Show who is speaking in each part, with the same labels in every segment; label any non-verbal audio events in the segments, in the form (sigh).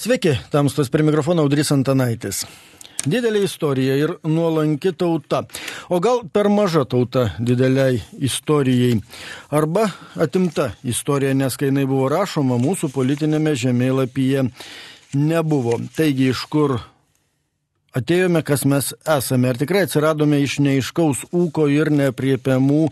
Speaker 1: Sveiki, tamstos prie mikrofono Audrys Antanaitis. Didelė istorija ir nuolanki tauta. O gal per maža tauta dideliai istorijai. Arba atimta istorija, nes kai jinai buvo rašoma, mūsų politinėme žemėlapyje nebuvo. Taigi iš kur atėjome, kas mes esame. Ir tikrai atsiradome iš neiškaus ūko ir nepriepiamų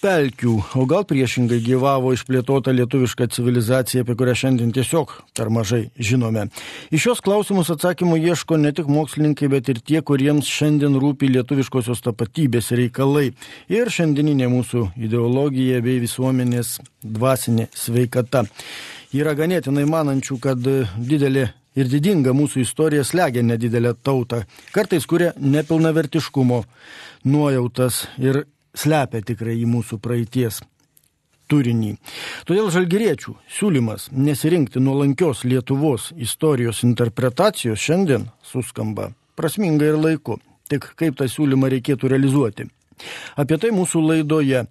Speaker 1: pelkių, o gal priešingai gyvavo išplėtota lietuviška civilizacija, apie kurią šiandien tiesiog per mažai žinome. Iš šios klausimus atsakymų ieško ne tik mokslininkai, bet ir tie, kuriems šiandien rūpi lietuviškosios tapatybės reikalai ir šiandieninė mūsų ideologija bei visuomenės dvasinė sveikata. Yra ganėtinai manančių, kad didelė ir didinga mūsų istorija slegia nedidelę tautą, kartais kuria nepilnavertiškumo nuojautas ir slepia tikrai į mūsų praeities turinį. Todėl žalgeriečių siūlymas nesirinkti nuolankios Lietuvos istorijos interpretacijos šiandien suskamba prasmingai ir laiku. Tik kaip tą siūlymą reikėtų realizuoti. Apie tai mūsų laidoje.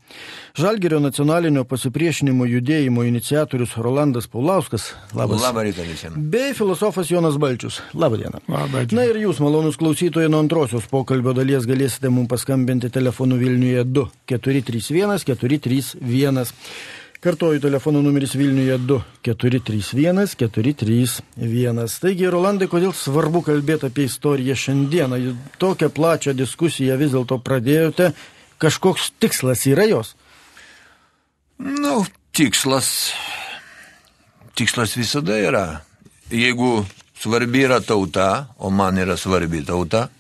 Speaker 1: Žalgerio nacionalinio pasipriešinimo judėjimo iniciatorius Rolandas Paulauskas.
Speaker 2: Labas. Labą rytą visiems.
Speaker 1: Bei filosofas Jonas Balčius. Labą dieną.
Speaker 3: Labą dieną.
Speaker 1: Na ir jūs, malonus klausytojai, nuo antrosios pokalbio dalies galėsite mums paskambinti telefonu Vilniuje 2 431 431. Kartuoju telefono numeris Vilniuje 2 431 431. Taigi, Rolandai, kodėl svarbu kalbėti apie istoriją šiandieną? Tokią plačią diskusiją vis dėlto pradėjote. Kažkoks tikslas yra jos?
Speaker 2: Nu, tikslas. Tikslas visada yra. Jeigu svarbi yra tauta, o man yra svarbi tauta,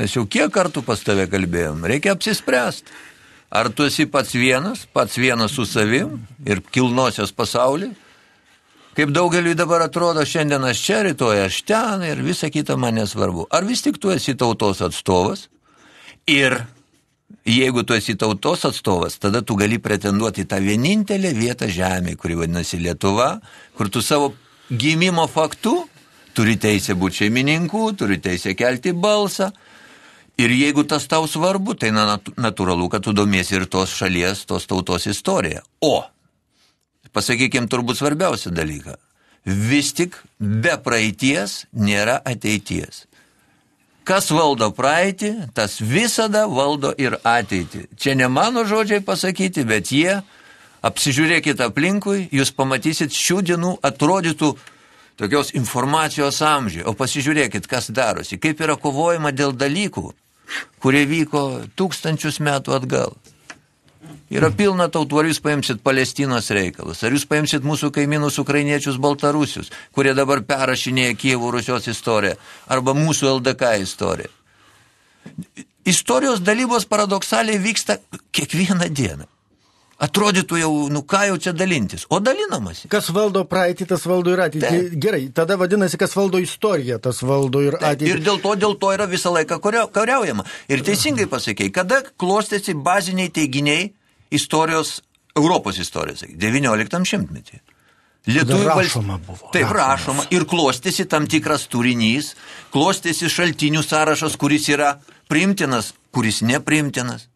Speaker 2: mes jau kiek kartų pas tave kalbėjom, reikia apsispręsti. Ar tu esi pats vienas, pats vienas su savim ir kilnosios pasaulį? Kaip daugeliui dabar atrodo, šiandien aš čia, rytoj aš ten ir visa kita man nesvarbu. Ar vis tik tu esi tautos atstovas? Ir jeigu tu esi tautos atstovas, tada tu gali pretenduoti tą vienintelę vietą žemėje, kuri vadinasi Lietuva, kur tu savo gimimo faktu turi teisę būti šeimininku, turi teisę kelti balsą, Ir jeigu tas tau svarbu, tai natūralu, kad tu domiesi ir tos šalies, tos tautos istoriją. O, pasakykime turbūt svarbiausią dalyką. Vis tik be praeities nėra ateities. Kas valdo praeitį, tas visada valdo ir ateitį. Čia ne mano žodžiai pasakyti, bet jie, apsižiūrėkite aplinkui, jūs pamatysit šių dienų atrodytų tokios informacijos amžiuje, o pasižiūrėkit, kas darosi, kaip yra kovojama dėl dalykų, kurie vyko tūkstančius metų atgal. Yra pilna tautų, ar jūs paimsit Palestinos reikalus, ar jūs paimsit mūsų kaimynus ukrainiečius Baltarusius, kurie dabar perrašinėja Kievų Rusijos istoriją, arba mūsų LDK istoriją. Istorijos dalybos paradoksaliai vyksta kiekvieną dieną. Atrodytų jau, nu ką jau čia dalintis, o dalinamasi.
Speaker 1: Kas valdo praeitį, tas valdo ir ateitį. Taip. Gerai, tada vadinasi, kas valdo istoriją, tas valdo ir ateitį.
Speaker 2: Taip, ir dėl to, dėl to yra visą laiką kariaujama. Ir teisingai pasakėjai, kada klostėsi baziniai teiginiai istorijos, Europos istorijos, 19 šimtmetį.
Speaker 1: Lietuvių rašoma buvo.
Speaker 2: Taip, rašoma. Ir klostėsi tam tikras turinys, klostėsi šaltinių sąrašas, kuris yra primtinas, kuris neprimtinas.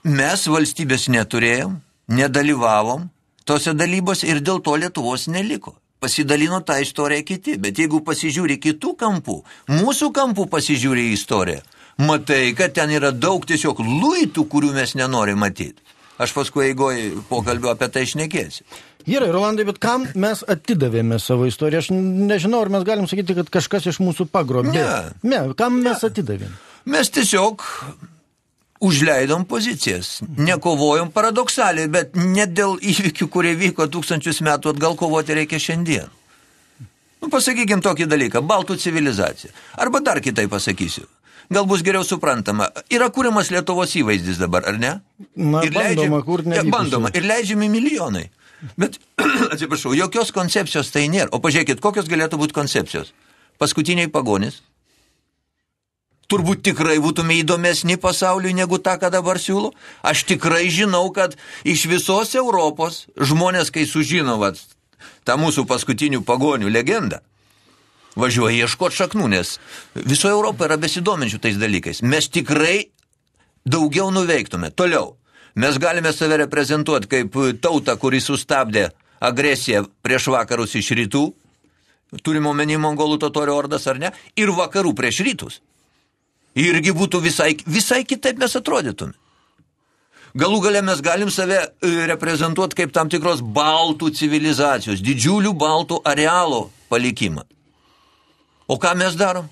Speaker 2: Mes valstybės neturėjom, nedalyvavom tose dalybose ir dėl to Lietuvos neliko. Pasidalino tą istoriją kiti, bet jeigu pasižiūri kitų kampų, mūsų kampų pasižiūri į istoriją, matai, kad ten yra daug tiesiog luitų, kurių mes nenorim matyti. Aš paskui eigoje pokalbio apie tai išnekėsiu.
Speaker 1: Gerai, Rolandai, bet kam mes atidavėme savo istoriją? Aš nežinau, ar mes galim sakyti, kad kažkas iš mūsų pagrobė.
Speaker 2: Ne.
Speaker 1: Ne, kam mes atidavėme?
Speaker 2: Mes tiesiog užleidom pozicijas, nekovojom paradoksaliai, bet ne dėl įvykių, kurie vyko tūkstančius metų atgal kovoti reikia šiandien. Nu, pasakykime tokį dalyką, baltų civilizacija. Arba dar kitai pasakysiu. Gal bus geriau suprantama. Yra kūrimas Lietuvos įvaizdis dabar, ar ne?
Speaker 1: Na, ir bandoma, kur ne.
Speaker 2: Bandoma. Ir leidžiami milijonai. Bet, (clears throat) atsiprašau, jokios koncepcijos tai nėra. O pažiūrėkit, kokios galėtų būti koncepcijos. Paskutiniai pagonis, turbūt tikrai būtume įdomesni pasauliui negu tą, ką dabar siūlo. Aš tikrai žinau, kad iš visos Europos žmonės, kai sužino vat, tą mūsų paskutinių pagonių legendą, važiuoja ieškoti šaknų, nes visoje Europoje yra besidominčių tais dalykais. Mes tikrai daugiau nuveiktume. Toliau. Mes galime save reprezentuoti kaip tautą, kuri sustabdė agresiją prieš vakarus iš rytų turim omeny mongolų totorių ordas ar ne, ir vakarų prieš rytus. Irgi būtų visai, visai kitaip mes atrodytume. Galų galę mes galim save e, reprezentuoti kaip tam tikros baltų civilizacijos, didžiulių baltų arealo palikimą. O ką mes darom?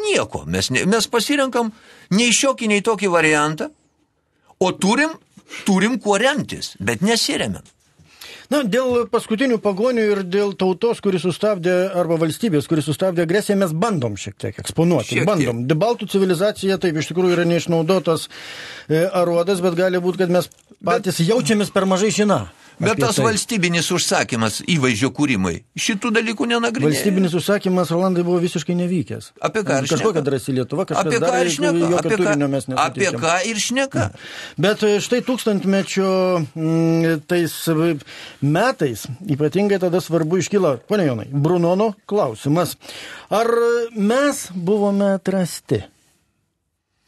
Speaker 2: Nieko. Mes, ne, mes pasirenkam nei šiokį, nei tokį variantą, o turim, turim kuo remtis, bet nesiremiam.
Speaker 1: Na, dėl paskutinių pagonių ir dėl tautos, kuris sustabdė, arba valstybės, kuris sustabdė agresiją, mes bandom šiek tiek eksponuoti. Šiek bandom. Tiek. Baltų civilizacija taip iš tikrųjų yra neišnaudotas e, aruodas, bet gali būti, kad mes patys bet... jaučiamės per mažai žina.
Speaker 2: Bet tas tai. valstybinis užsakymas įvaizdžio kūrimui šitų dalykų nenagrinėja.
Speaker 1: Valstybinis užsakymas Rolandai buvo visiškai nevykęs.
Speaker 2: Apie ką ir
Speaker 1: šneka? Kažkokia drąsi Lietuva, kažkas
Speaker 2: apie ką
Speaker 1: darė,
Speaker 2: ir šneka? Apie ką,
Speaker 1: apie
Speaker 2: ką ir šneka?
Speaker 1: Bet e, štai tūkstantmečio m, mm, tais metais, ypatingai tada svarbu iškyla, ponia Jonai, Brunono klausimas. Ar mes buvome atrasti?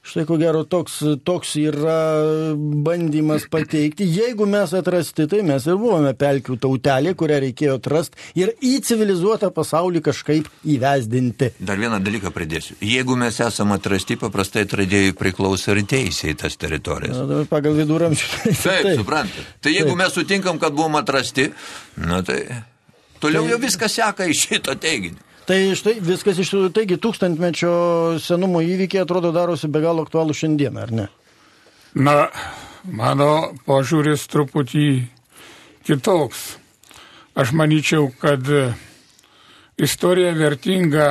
Speaker 1: Štai ko gero toks, toks yra bandymas pateikti. Jeigu mes atrasti, tai mes ir buvome pelkių tautelė, kurią reikėjo atrasti ir į civilizuotą pasaulį kažkaip įvesdinti.
Speaker 2: Dar vieną dalyką pridėsiu. Jeigu mes esame atrasti, paprastai atradėjai priklauso ir teisė į tas teritorijas.
Speaker 1: Na, pagal viduramžių.
Speaker 2: Taip, taip, suprantate. Tai jeigu taip. mes sutinkam, kad buvom atrasti, na tai toliau tai... jau viskas seka iš šito teiginio.
Speaker 1: Tai štai viskas iš tikrųjų, taigi tūkstantmečio senumo įvykiai atrodo darosi be galo aktualų šiandieną, ar ne?
Speaker 3: Na, mano požiūris truputį kitoks. Aš manyčiau, kad istorija vertinga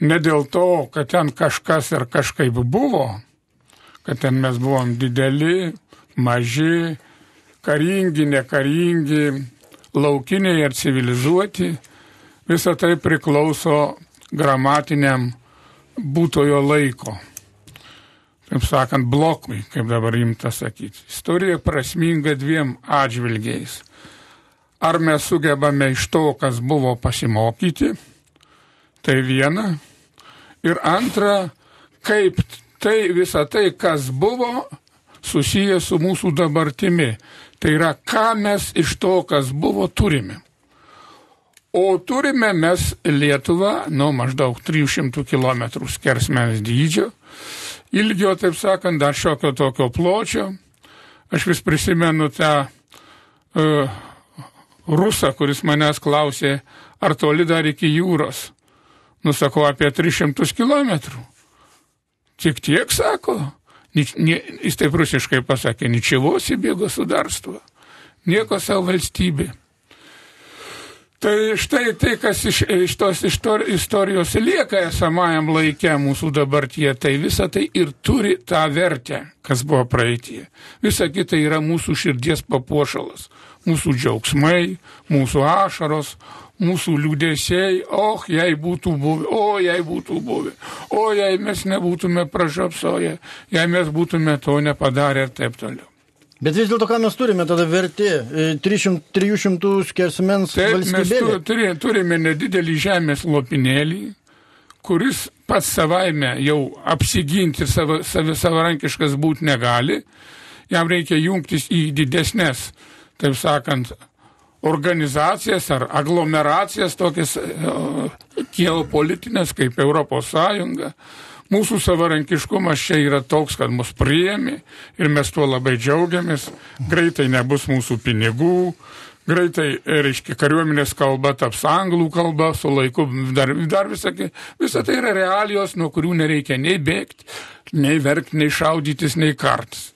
Speaker 3: ne dėl to, kad ten kažkas ir kažkaip buvo, kad ten mes buvom dideli, maži, karingi, nekaringi, laukiniai ar civilizuoti, Visa tai priklauso gramatiniam būtojo laiko. Taip sakant, blokui, kaip dabar rimta sakyti. Istorija prasminga dviem atžvilgiais. Ar mes sugebame iš to, kas buvo pasimokyti, tai viena. Ir antra, kaip tai visą tai, kas buvo, susiję su mūsų dabartimi. Tai yra, ką mes iš to, kas buvo, turime. O turime mes Lietuvą, nu, maždaug 300 km skersmens dydžio, ilgio, taip sakant, dar šiokio tokio pločio. Aš vis prisimenu tą uh, rusą, kuris manęs klausė, ar toli dar iki jūros. Nusakau apie 300 km. Tik tiek sako. Ni, ni, jis taip rusiškai pasakė, ničiavos įbėgo sudarstvo. Nieko savo valstybė. Tai štai tai, kas iš, iš tos istorijos lieka esamajam laikė mūsų dabartyje, tai visa tai ir turi tą vertę, kas buvo praeitie. Visa kita yra mūsų širdies papuošalas, mūsų džiaugsmai, mūsų ašaros, mūsų liūdėsiai, oh, jei būtų buvę, o jei būtų buvę, o jei mes nebūtume pražapsoję, jei mes būtume to nepadarę ir taip toliau.
Speaker 1: Bet vis dėlto, ką mes turime tada verti? 300, 300 skersmens Taip?
Speaker 3: Mes turime, turime nedidelį žemės lopinėlį, kuris pats savaime jau apsiginti savo, savi, savarankiškas būti negali. Jam reikia jungtis į didesnės, taip sakant, organizacijas ar aglomeracijas, tokias geopolitinės kaip Europos Sąjunga Mūsų savarankiškumas čia yra toks, kad mus priemi ir mes tuo labai džiaugiamės. Greitai nebus mūsų pinigų, greitai, reiškia, kariuomenės kalba taps anglų kalba, su laiku dar, dar visą, visą tai yra realijos, nuo kurių nereikia nei bėgti, nei verkti, nei šaudytis, nei kartis.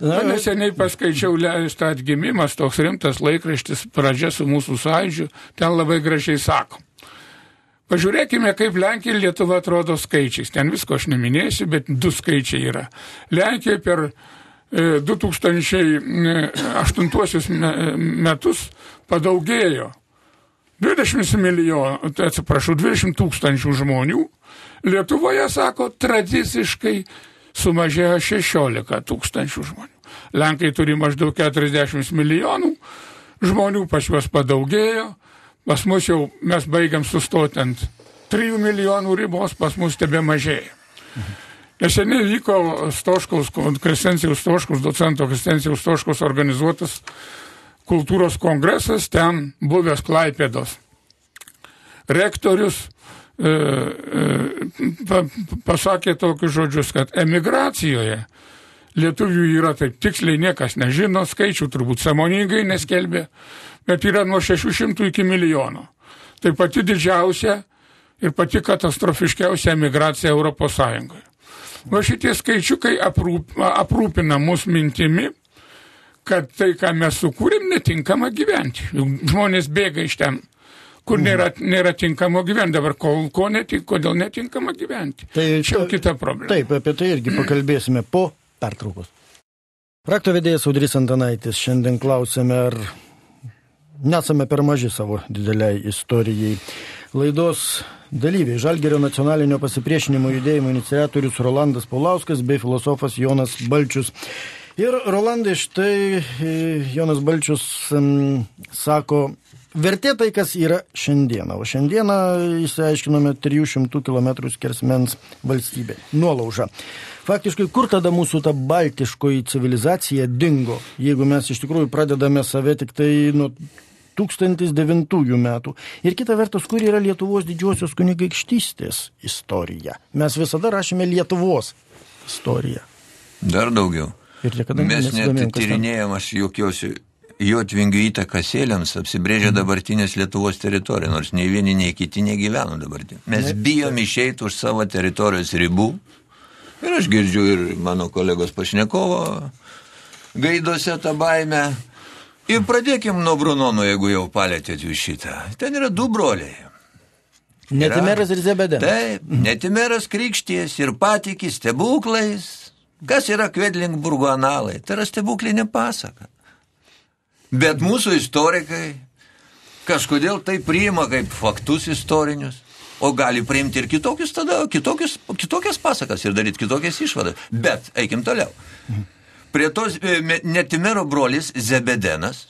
Speaker 3: Na, neseniai paskaičiau leistą atgimimas, toks rimtas laikraštis, pradžia su mūsų sąjūdžiu, ten labai gražiai sakom. Pažiūrėkime, kaip Lenkija ir Lietuva atrodo skaičiais. Ten visko aš neminėsiu, bet du skaičiai yra. Lenkija per 2008 e, metus padaugėjo 20 milijonų, tai atsiprašau, 20 tūkstančių žmonių. Lietuvoje, sako, tradiciškai sumažėjo 16 tūkstančių žmonių. Lenkai turi maždaug 40 milijonų žmonių, pas juos padaugėjo. Pas mus jau mes baigiam sustoti ant 3 milijonų ribos, pas mus tebe mažėja. Neseniai vyko Stoškaus, Krestencijos Stoškaus, docento Krestencijos Stoškaus organizuotas kultūros kongresas, ten buvęs Klaipėdos rektorius e, e, pa, pasakė tokius žodžius, kad emigracijoje lietuvių yra taip tiksliai niekas nežino, skaičių turbūt samoningai neskelbė, bet yra nuo 600 iki milijono. Tai pati didžiausia ir pati katastrofiškiausia emigracija Europos Sąjungoje. Va šitie skaičiukai aprūp, aprūpina mus mintimi, kad tai, ką mes sukūrėm, netinkama gyventi. Žmonės bėga iš ten, kur mhm. nėra, nėra tinkamo gyventi. Dabar kol ko netink, kodėl netinkama gyventi. Tai čia jau kita problema.
Speaker 1: Taip, apie tai irgi pakalbėsime po pertraukos. Rakto vedėjas Audrys Antanaitis. Šiandien klausėme, ar nesame per maži savo dideliai istorijai. Laidos dalyviai Žalgerio nacionalinio pasipriešinimo judėjimo iniciatorius Rolandas Paulauskas bei filosofas Jonas Balčius. Ir Rolandai štai e, Jonas Balčius m, sako, vertė tai, kas yra šiandieną. O šiandieną įsiaiškinome 300 km skersmens valstybė. Nuolauža. Faktiškai, kur tada mūsų ta baltiškoji civilizacija dingo, jeigu mes iš tikrųjų pradedame save tik tai nuo 1009 metų. Ir kita vertus, kur yra Lietuvos didžiosios kunigaikštystės istorija. Mes visada rašėme Lietuvos istoriją.
Speaker 2: Dar daugiau.
Speaker 1: Ir niekada
Speaker 2: Mes net tyrinėjom, aš juokiausi, Jotvingių įtaka sėliams apsibrėžia mhm. dabartinės Lietuvos teritoriją, nors nei vieni, nei kiti negyveno dabartinė. Mes bijom išeiti už savo teritorijos ribų. Ir aš girdžiu ir mano kolegos pašnekovo gaidose tą baimę. Ir pradėkim nuo Brunono, jeigu jau palėtėt jūs šitą. Ten yra du broliai.
Speaker 1: Netimeras ir Zebedė.
Speaker 2: Taip, netimeras krikšties ir patikis stebuklais. Kas yra Kvedlingburgo analai? Tai yra stebuklinė pasaka. Bet mūsų istorikai kažkodėl tai priima kaip faktus istorinius, o gali priimti ir kitokius tada, kitokius, kitokias pasakas ir daryti kitokias išvadas. Bet eikim toliau. Mhm. Prie tos e, netimero brolis Zebedenas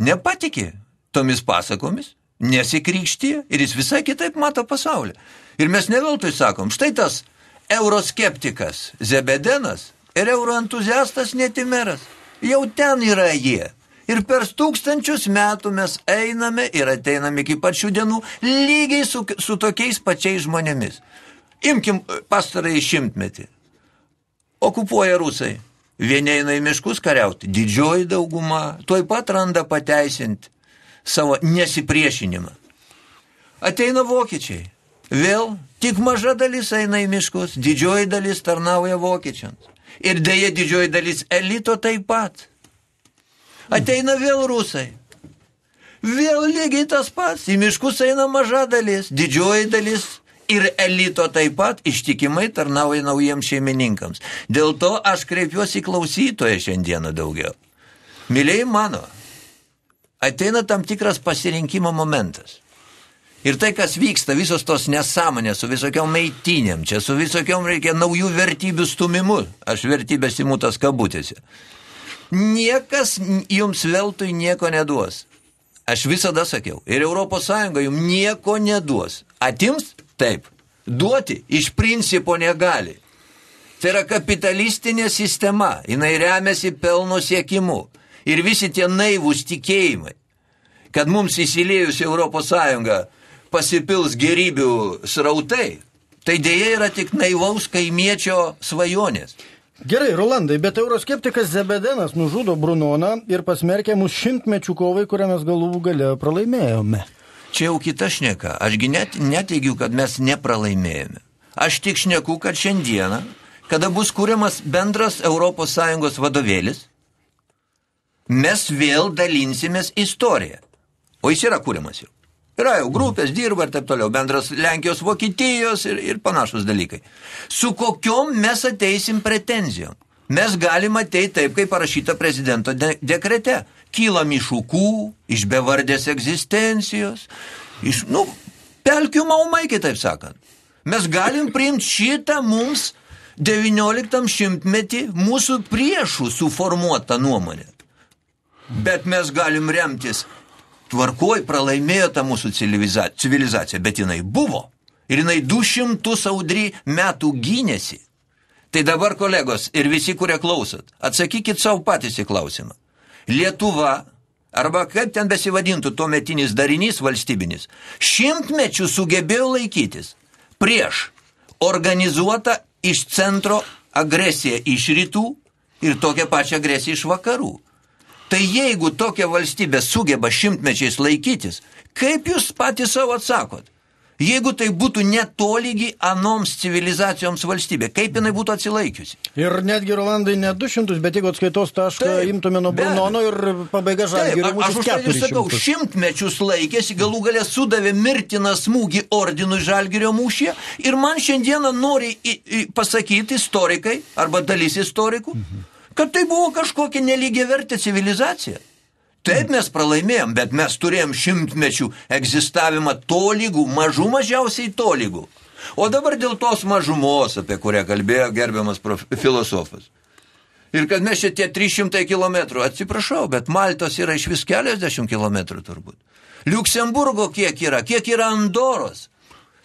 Speaker 2: nepatikė tomis pasakomis, nesikrikštė ir jis visai kitaip mato pasaulį. Ir mes neveltui sakom, štai tas euroskeptikas Zebedenas ir euroentuziastas netimeras. Jau ten yra jie. Ir per tūkstančius metų mes einame ir ateiname iki pačių dienų lygiai su, su tokiais pačiais žmonėmis. Imkim pastarąjį šimtmetį. Okupuoja rusai. Vieni eina į miškus kariauti, didžioji dauguma tuoj pat randa pateisinti savo nesipriešinimą. Ateina vokiečiai, vėl tik maža dalis eina į miškus, didžioji dalis tarnauja vokiečiams. Ir dėja didžioji dalis elito taip pat. Ateina vėl rusai. Vėl lygiai tas pats, į miškus eina maža dalis, didžioji dalis ir elito taip pat ištikimai tarnauja naujiems šeimininkams. Dėl to aš kreipiuosi klausytoje šiandieną daugiau. Mėlyjei mano, ateina tam tikras pasirinkimo momentas. Ir tai, kas vyksta, visos tos nesąmonės su visokiom meitinėm, čia su visokiom reikia naujų vertybių stumimu, aš vertybės įmu tas kabutėse. Niekas jums veltui nieko neduos. Aš visada sakiau, ir ES jums nieko neduos. Atims Taip. Duoti iš principo negali. Tai yra kapitalistinė sistema, jinai remiasi pelno siekimu. Ir visi tie naivūs tikėjimai, kad mums įsiliejus Europos Sąjungą pasipils gerybių srautai, tai dėja yra tik naivaus kaimiečio svajonės.
Speaker 1: Gerai, Rolandai, bet euroskeptikas Zebedenas nužudo Brunoną ir pasmerkė mus šimtmečių kovai, kurią mes galų gale pralaimėjome.
Speaker 2: Čia jau kita šneka. Ašgi net neteigiu, kad mes nepralaimėjome. Aš tik šneku, kad šiandieną, kada bus kūriamas bendras ES vadovėlis, mes vėl dalinsimės istoriją. O jis yra kūriamas jau. Yra jau grupės, dirba ir taip toliau, bendras Lenkijos, Vokietijos ir, ir panašus dalykai. Su kokiom mes ateisim pretenzijom? Mes galim ateiti taip, kaip parašyta prezidento de dekrete kylam iš ūkų, iš bevardės egzistencijos, iš, nu, pelkių maumai, kitaip sakant. Mes galim priimti šitą mums 19 šimtmetį mūsų priešų suformuotą nuomonę. Bet mes galim remtis tvarkoj pralaimėjo tą mūsų civilizaciją, bet jinai buvo. Ir jinai 200 audry metų gynėsi. Tai dabar, kolegos, ir visi, kurie klausot, atsakykit savo patys į klausimą. Lietuva arba kaip ten besivadintų tuo metinis darinys valstybinis, šimtmečių sugebėjo laikytis prieš organizuotą iš centro agresiją iš rytų ir tokią pačią agresiją iš vakarų. Tai jeigu tokia valstybė sugeba šimtmečiais laikytis, kaip jūs patys savo atsakot? Jeigu tai būtų netolygi anoms civilizacijoms valstybė, kaip jinai būtų atsilaikiusi?
Speaker 1: Ir netgi Rolandai ne 200, bet jeigu atskaitos tašką taip, imtume nuo Brunono ir pabaiga žalgirio
Speaker 2: būtų 400. Aš už tai sakau, šimtmečius laikėsi, galų galę sudavė mirtiną smūgį ordinui žalgirio mūšyje ir man šiandieną nori pasakyti istorikai arba dalis istorikų, mhm. Kad tai buvo kažkokia nelygiai vertė civilizacija. Taip mes pralaimėjom, bet mes turėjom šimtmečių egzistavimą tolygų, mažų mažiausiai tolygų. O dabar dėl tos mažumos, apie kurią kalbėjo gerbiamas filosofas. Ir kad mes šitie 300 km, atsiprašau, bet Maltos yra iš vis keliasdešimt kilometrų turbūt. Liuksemburgo kiek yra, kiek yra Andoros.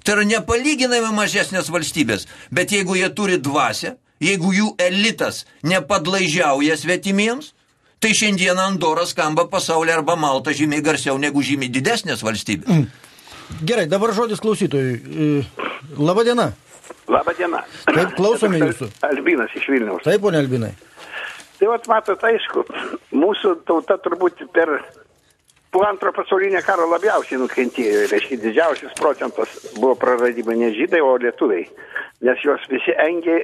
Speaker 2: Tai yra nepalyginamai mažesnės valstybės, bet jeigu jie turi dvasę, jeigu jų elitas nepadlaižiauja svetimiems, tai šiandien Andora skamba pasaulyje arba Malta žymiai garsiau negu žymiai didesnės valstybės. Mm.
Speaker 1: Gerai, dabar žodis klausytojui. E, Labą dieną.
Speaker 4: Labą dieną.
Speaker 1: Taip, klausome jūsų.
Speaker 4: Albinas iš Vilniaus.
Speaker 1: Taip, ponė Albinai.
Speaker 4: Tai vat matot, aišku, mūsų tauta turbūt per po antro pasaulinio karo labiausiai nukentėjo. Reiškia, didžiausias procentas buvo praradimai ne žydai, o lietuviai. Nes juos visi engė.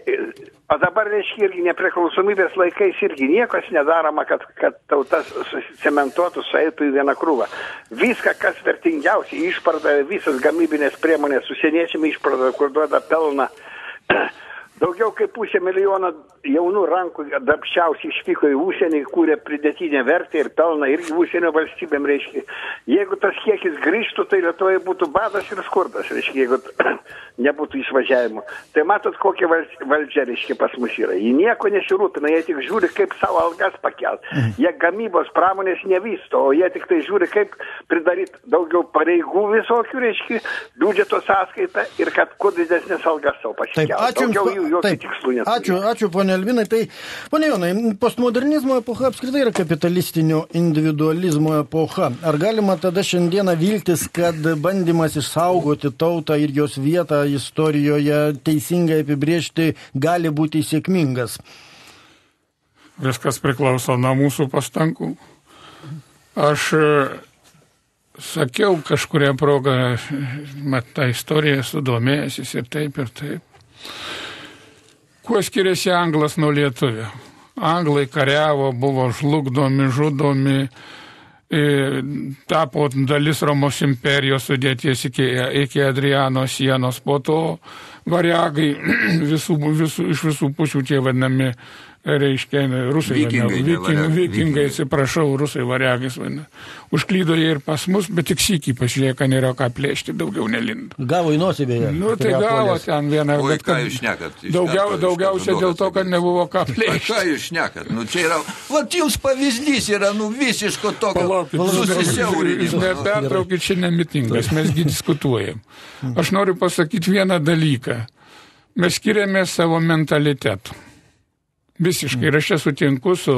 Speaker 4: O dabar, reiškia, irgi nepriklausomybės laikais irgi niekas nedaroma, kad, kad tautas susicementuotų, sueitų į vieną krūvą. Viską, kas vertingiausia, išpardavė visas gamybinės priemonės, užsieniečiami išpardavė, kur duoda pelną. Daugiau kaip pusė milijono jaunų rankų darbščiausiai išvyko į užsienį, kūrė pridėtinę vertę ir pelną irgi užsienio valstybėm, reiškia. Jeigu tas kiekis grįžtų, tai Lietuvoje būtų badas ir skurdas, reiškia, jeigu (clears throat) nebūtų išvažiavimo. Tai matot, kokia valdžia, reiškia, pas mus yra. Ji nieko nesirūpina, jie tik žiūri, kaip savo algas pakelt. Mhm. Jie gamybos pramonės nevysto, o jie tik tai žiūri, kaip pridaryti daugiau pareigų visokių, reiškia, biudžeto sąskaitą ir kad kuo didesnės algas savo pasikeltų.
Speaker 1: Taip, ačiū Jums jokių Taip, tikslų neturi. Ačiū, ačiū ponė Elvinai. Tai, ponė Jonai, postmodernizmo epocha apskritai yra kapitalistinio individualizmo epocha. Ar galima tada šiandieną viltis, kad bandymas išsaugoti tautą ir jos vietą istorijoje teisingai apibriežti gali būti sėkmingas?
Speaker 3: Viskas priklauso nuo mūsų pastangų. Aš e, sakiau kažkuria proga, mat tą istoriją sudomėjęsis ir taip, ir taip. Kuo skiriasi anglas nuo lietuvio? Anglai kariavo, buvo žlugdomi, žudomi, e, tapo dalis Romos imperijos sudėties iki, iki Adriano sienos, po to variagai (clears throat) visų, visų, iš visų pusių tie vadinami reiškia, rusai,
Speaker 2: vikingai,
Speaker 3: vadina, viking, vikingai, atsiprašau, rusai variagais vadina. Užklydo jie ir pas mus, bet tik sykį kad nėra ką plėšti, daugiau nelindo.
Speaker 1: Gavo į nosį beje.
Speaker 3: Nu, tai gavo ten vieną.
Speaker 2: O ką jūs šnekat?
Speaker 3: Daugiau, daugiausia dėl to, kad nebuvo ką plėšti.
Speaker 2: Ką jūs šnekat? Nu, čia yra, va, jums pavyzdys yra, nu, visiško tokio susisiaurinimo.
Speaker 3: Jūs nepertraukit, čia nemitingas, mesgi diskutuojam. Aš noriu pasakyti vieną dalyką. Mes skiriame savo mentalitetu. Visiškai. Ir aš čia sutinku su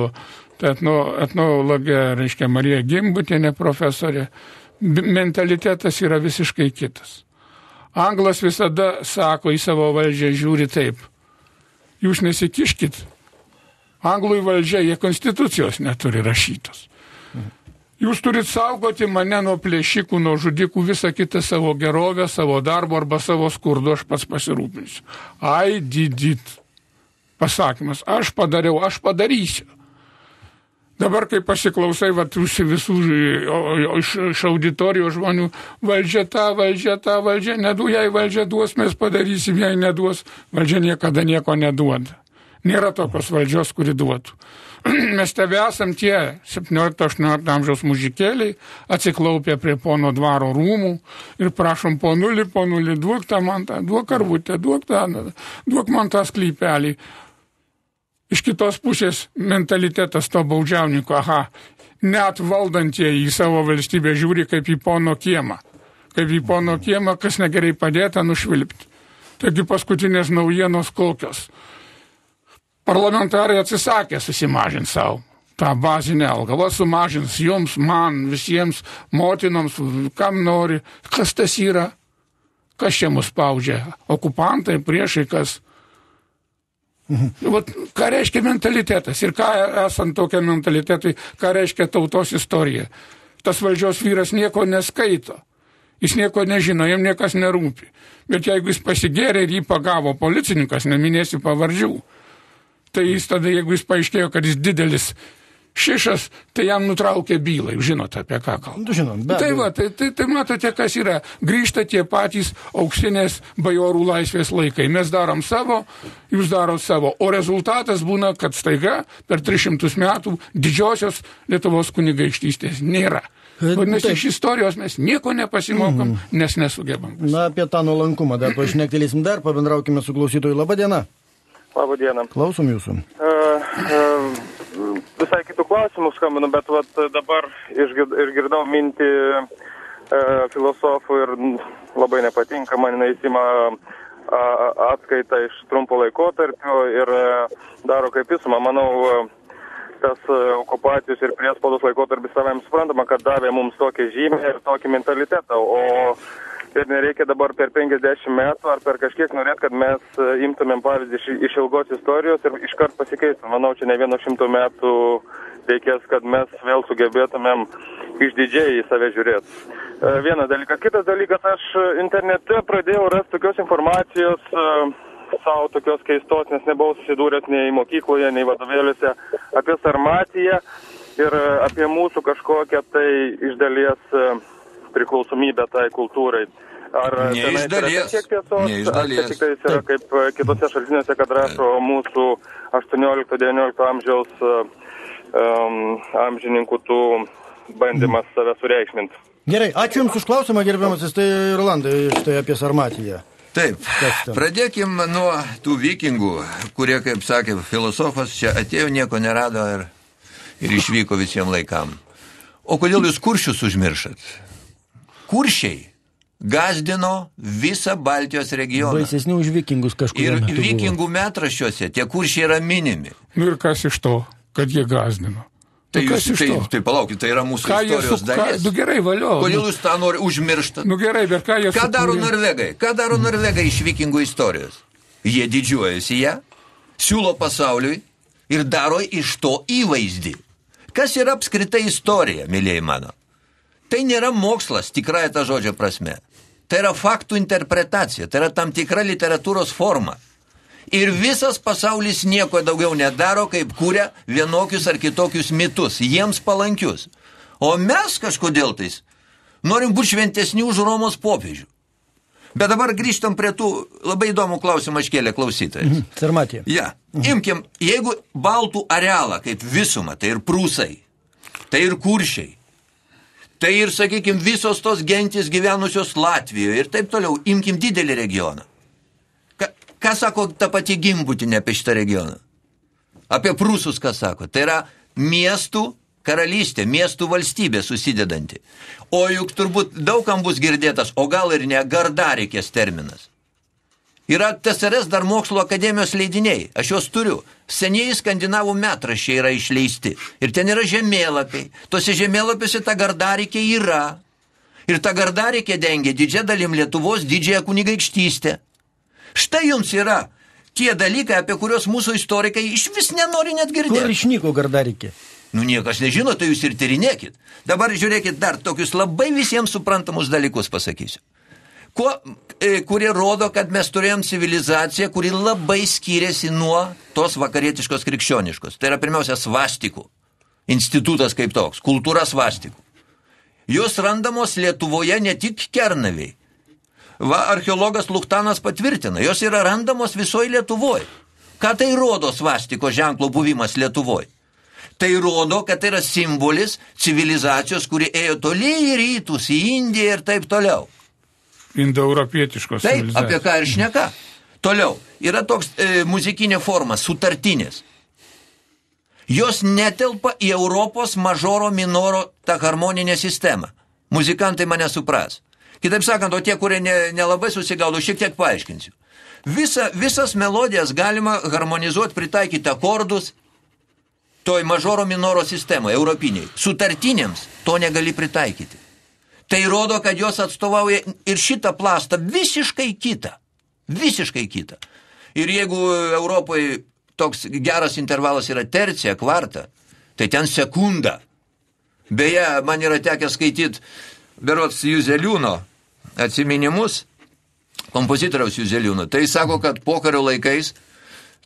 Speaker 3: etno, etnologė, reiškia, Marija Gimbutinė profesorė. Mentalitetas yra visiškai kitas. Anglas visada sako į savo valdžią, žiūri taip. Jūs nesikiškit. Anglų valdžia, jie konstitucijos neturi rašytos. Jūs turit saugoti mane nuo plėšikų, nuo žudikų, visą kitą savo gerovę, savo darbo arba savo skurdo aš pats pasirūpinsiu. I did it pasakymas, aš padariau, aš padarysiu. Dabar, kai pasiklausai va, visų iš, iš auditorijos žmonių, valdžia tą, valdžia tą, valdžia nedu, jei valdžia duos, mes padarysim, jei neduos, valdžia niekada nieko neduoda. Nėra tokios valdžios, kuri duotų. (clears throat) mes tebe esam tie 17-18 amžiaus mužikėliai, atsiklaupę prie pono dvaro rūmų ir prašom ponulį, ponulį, duok tą man tą, duok karvutę, duok tą, duok man tą sklypelį. Iš kitos pusės mentalitetas to baudžiauninko, aha, net valdantieji į savo valstybę žiūri kaip į pono kiemą. Kaip į pono kiemą, kas negerai padėta nušvilpti. Taigi paskutinės naujienos kokios. Parlamentarai atsisakė susimažinti savo tą bazinę algą. Va sumažins jums, man, visiems, motinoms, kam nori. Kas tas yra? Kas čia mus spaudžia? Okupantai, priešai, kas? Mhm. Vat, ką reiškia mentalitetas ir ką esant tokiam mentalitetui, ką reiškia tautos istorija. Tas valdžios vyras nieko neskaito. Jis nieko nežino, jam niekas nerūpi. Bet jeigu jis pasigėrė ir jį pagavo policininkas, neminėsiu pavardžių, tai jis tada, jeigu jis paaiškėjo, kad jis didelis Šišas, tai jam nutraukė bylą, žinote apie ką kalbu.
Speaker 1: Nu, žinom, be
Speaker 3: Tai va, tai, tai, tai matote, kas yra. Grįžta tie patys auksinės bajorų laisvės laikai. Mes darom savo, jūs daro savo. O rezultatas būna, kad staiga per 300 metų didžiosios Lietuvos kunigaikštystės nėra. Vadinasi, iš istorijos mes nieko nepasimokom, nes nesugebam.
Speaker 1: Na, apie tą nuolankumą dar pašnektelėsim dar, pabendraukime su klausytoju. Labą dieną.
Speaker 5: Labą dieną.
Speaker 1: Klausom jūsų.
Speaker 5: E, e, visai kitų klausimų skambinu, bet vat, dabar išgird, išgirdau mintį e, filosofų ir labai nepatinka, man jinai įsima a, atskaitą iš trumpo laikotarpio ir e, daro kaip visumą. Manau, e, tas e, okupacijos ir priespaudos laikotarpis savai suprantama, kad davė mums tokią žymę ir tokį mentalitetą. O ir nereikia dabar per 50 metų ar per kažkiek norėt, kad mes e, imtumėm pavyzdį iš, iš ilgos istorijos ir iškart pasikeistum. Manau, čia ne vieno šimto metų reikės, kad mes vėl sugebėtumėm išdidžiai į save žiūrėti. E, Vienas dalykas. Kitas dalykas, aš internete pradėjau rasti tokios informacijos e, savo tokios keistos, nes nebuvau susidūręs nei mokykloje, nei vadovėliuose apie sarmatiją ir e, apie mūsų kažkokią tai iš dalies e, priklausomybę tai kultūrai. Ar
Speaker 2: Ne iš dalies.
Speaker 5: kažkiek tiesos,
Speaker 2: Ne iš
Speaker 5: ar
Speaker 2: dalies.
Speaker 5: tik tais yra kaip e, kitose šaltiniuose, kad rašo mūsų 18-19 amžiaus um, amžininkų tų bandymas save sureikšminti.
Speaker 1: Gerai, ačiū Jums už klausimą, gerbiamasis, tai Irlandai, štai apie Sarmatiją.
Speaker 2: Taip, pradėkim nuo tų vikingų, kurie, kaip sakė filosofas, čia atėjo, nieko nerado ir, ir išvyko visiems laikam. O kodėl jūs kuršius užmiršat? Kuršiai gazdino visą Baltijos regioną.
Speaker 1: Baisesni už vikingus kažkur.
Speaker 2: Ir vikingų metraščiuose tie kuršiai yra minimi.
Speaker 3: Nu ir kas iš to, kad jie gazdino?
Speaker 2: Tai,
Speaker 3: Tai kas
Speaker 2: jūs,
Speaker 3: iš
Speaker 2: tai,
Speaker 3: to?
Speaker 2: tai palaukit, tai yra mūsų
Speaker 3: Ką jie su...
Speaker 2: istorijos
Speaker 3: Ką,
Speaker 2: dalis.
Speaker 3: nu gerai, valio.
Speaker 2: Kodėl
Speaker 3: Nu,
Speaker 2: jūs tą nori užmirštat?
Speaker 3: nu gerai, bet ką jie
Speaker 2: Ką daro
Speaker 3: sukūrė?
Speaker 2: norvegai? Ką daro norvegai iš vikingų istorijos? Jie didžiuojasi ją, siūlo pasauliui ir daro iš to įvaizdį. Kas yra apskritai istorija, mėlyjei mano? Tai nėra mokslas, tikrąją tą žodžio prasme. Tai yra faktų interpretacija, tai yra tam tikra literatūros forma. Ir visas pasaulis nieko daugiau nedaro, kaip kūrė vienokius ar kitokius mitus, jiems palankius. O mes kažkodėl tais norim būti šventesni už Romos popiežių. Bet dabar grįžtam prie tų labai įdomų klausimą iškėlė klausytojas.
Speaker 1: Sarmatija.
Speaker 2: Ja, imkim, jeigu baltų arealą kaip visumą, tai ir prūsai, tai ir kuršiai, tai ir, sakykime, visos tos gentys gyvenusios Latvijoje ir taip toliau, imkim didelį regioną. Ka, ką sako ta pati gimbutinė apie šitą regioną? Apie prūsus ką sako? Tai yra miestų karalystė, miestų valstybė susidedanti. O juk turbūt daugam bus girdėtas, o gal ir ne, gardarikės terminas. Yra TSRS dar mokslo akademijos leidiniai, aš juos turiu. Senieji skandinavų metrašiai yra išleisti. Ir ten yra žemėlapiai. Tuose žemėlapiuose ta gardarikė yra. Ir ta gardarikė dengia didžią dalim Lietuvos didžiąją kunigaikštystę. Štai jums yra tie dalykai, apie kuriuos mūsų istorikai iš vis nenori net
Speaker 1: Kur
Speaker 2: girdėti.
Speaker 1: išnyko gardarikė?
Speaker 2: Nu niekas nežino, tai jūs ir tyrinėkit. Dabar žiūrėkit dar tokius labai visiems suprantamus dalykus pasakysiu. Kuo, e, kurie rodo, kad mes turėjom civilizaciją, kuri labai skiriasi nuo tos vakarietiškos krikščioniškos. Tai yra pirmiausia svastikų. Institutas kaip toks, kultūra svastikų. Jos randamos Lietuvoje ne tik Kernaviai. Va, archeologas Luktanas patvirtina, jos yra randamos visoje Lietuvoje. Ką tai rodo svastiko ženklo buvimas Lietuvoje? Tai rodo, kad tai yra simbolis civilizacijos, kuri ėjo toli į rytus, į Indiją ir taip toliau.
Speaker 3: Indoeuropietiškos
Speaker 2: Taip, apie ką ir šneka. Toliau, yra toks e, muzikinė forma, sutartinės. Jos netelpa į Europos mažoro minoro tą harmoninę sistemą. Muzikantai mane supras. Kitaip sakant, o tie, kurie ne- nelabai ne susigaudo, šiek tiek paaiškinsiu. Visa, visas melodijas galima harmonizuoti, pritaikyti akordus toj mažoro minoro sistemoje, europiniai, sutartinėms to negali pritaikyti. Tai rodo, kad jos atstovauja ir šitą plastą visiškai kitą. Visiškai kitą. Ir jeigu Europoje toks geras intervalas yra tercija, kvarta, tai ten sekunda. Beje, man yra tekę skaityti berots Juzeliūno atsiminimus, kompozitoriaus Juzeliūno. Tai sako, kad pokario laikais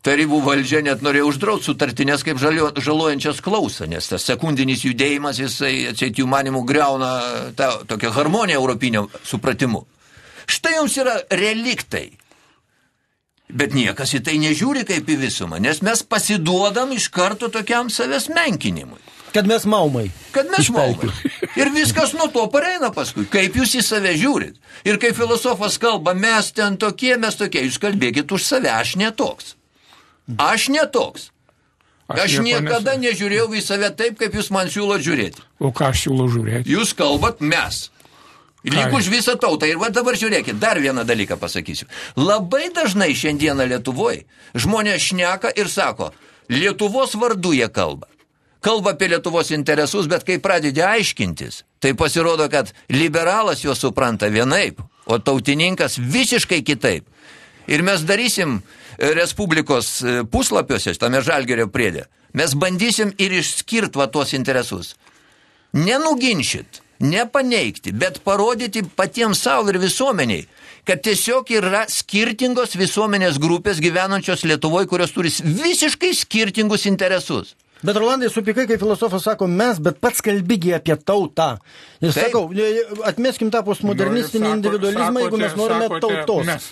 Speaker 2: tarybų valdžia net norėjo uždrausti sutartinės kaip žalio, žalojančias klausą, nes tas sekundinis judėjimas, jisai, atseit jų manimų, greuna tą tokią harmoniją europinio supratimu. Štai jums yra reliktai. Bet niekas į tai nežiūri kaip į visumą, nes mes pasiduodam iš karto tokiam savęs menkinimui.
Speaker 1: Kad mes maumai.
Speaker 2: Kad mes maumai. Ir viskas nuo to pareina paskui. Kaip jūs į save žiūrit. Ir kai filosofas kalba, mes ten tokie, mes tokie, jūs kalbėkit už save, aš netoks. Aš netoks. Aš, aš niekada
Speaker 3: nesu.
Speaker 2: nežiūrėjau į save taip, kaip jūs man siūlo žiūrėti.
Speaker 3: O ką aš siūlau žiūrėti?
Speaker 2: Jūs kalbat mes. Lyg už visą tautą. Ir va dabar žiūrėkit, dar vieną dalyką pasakysiu. Labai dažnai šiandieną Lietuvoje žmonės šneka ir sako, Lietuvos vardu jie kalba. Kalba apie Lietuvos interesus, bet kai pradedi aiškintis, tai pasirodo, kad liberalas juos supranta vienaip, o tautininkas visiškai kitaip. Ir mes darysim e, Respublikos e, puslapiuose, tame žalgerio priedė, mes bandysim ir išskirti va tuos interesus nenuginčyt, nepaneigti, bet parodyti patiems savo ir visuomeniai, kad tiesiog yra skirtingos visuomenės grupės gyvenančios Lietuvoje, kurios turi visiškai skirtingus interesus.
Speaker 1: Bet Rolandai supykai, kai filosofas sako mes, bet pats kalbigi apie tautą. Ir
Speaker 2: Taip.
Speaker 1: sakau, atmeskim tą postmodernistinį
Speaker 3: Nu,
Speaker 1: individualizmą, jeigu mes
Speaker 3: sakote-
Speaker 1: norime
Speaker 3: sakote
Speaker 1: tautos.
Speaker 3: Mes.